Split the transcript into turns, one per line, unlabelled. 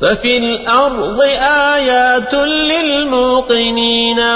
ففي الأرض آيات للموقنين